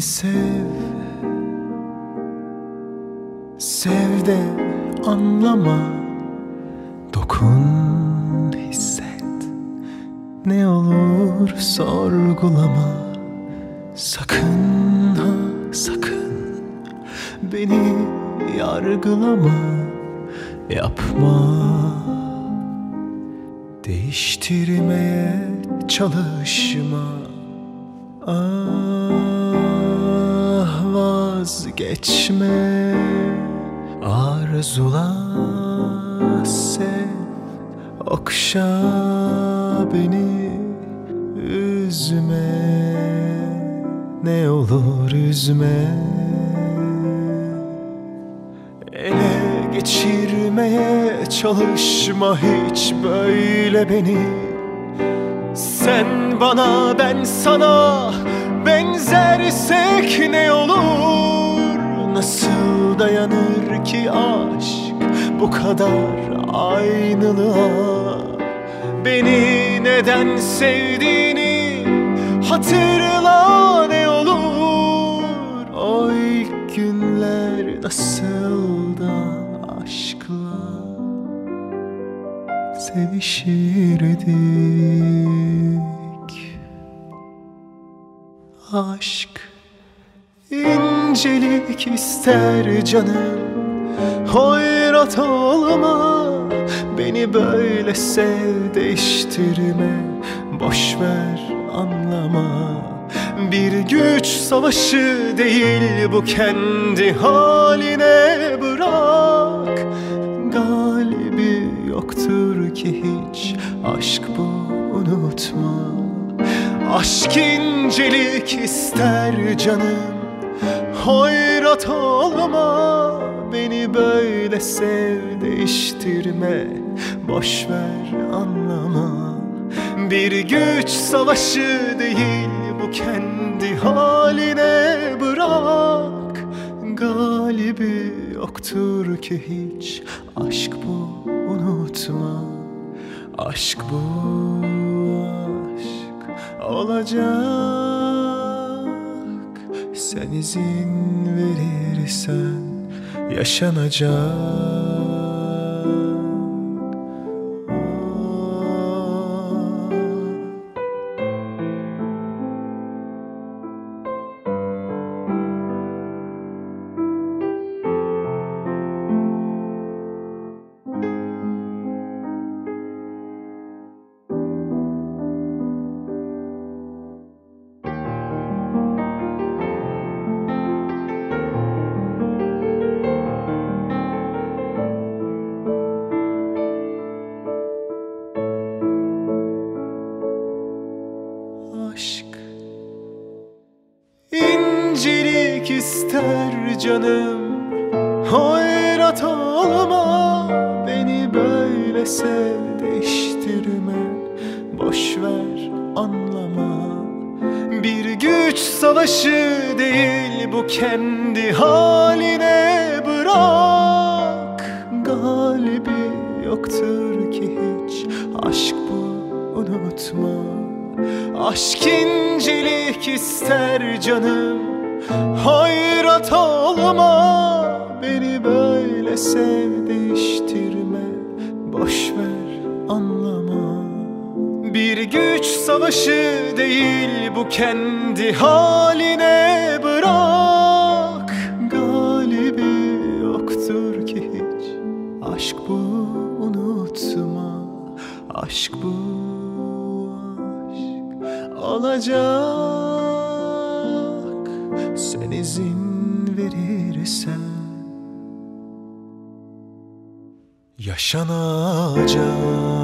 sev. Sev de anlama. Dokun hisset. Ne olur sorgulama. Sakın ha sakın. Beni yargılama. Yapma. Değiştirmeye çalışma. Ah vazgeçme. Arzula sev Okşa beni Üzme. Ne olur üzme. Ele geçirmeye çalışma hiç böyle beni. Sen bana ben sana benzersek ne olur Nasıl dayanır ki aşk bu kadar aynılığa? Beni neden sevdiğini hatırla ne olur. O ilk günler nasıl da aşkla sevişirdik. Aşk incelik ister canım. Hoyrat olma Beni böyle sev değiştirme. Boş ver anlama. Bir güç savaşı değil bu kendi haline bırak. Galibi yoktur ki hiç aşk bu unutma. Aşk incelik ister canım Hoyrat olma Beni böyle sev değiştirme. Boş ver anlama. Bir güç savaşı değil Bu kendi haline bırak. Galibi yoktur ki hiç Aşk bu unutma. Aşk bu aşk olacak Sen izin verirsen yaşanacak İncelik ister canım. Hoyrat olma Beni böyle sev değiştirme Boş ver anlama. Bir güç savaşı değil bu kendi haline bırak. Galibi yoktur ki hiç. Aşk bu unutma. Aşk incelik ister canım Hayrat olma Beni böyle sev değiştirme Boş ver anlama. Bir güç savaşı değil bu kendi haline bırak. Galibi yoktur ki hiç. Aşk bu unutma. Aşk bu aşk. Olacak Sen izin verirsen. Yaşanacak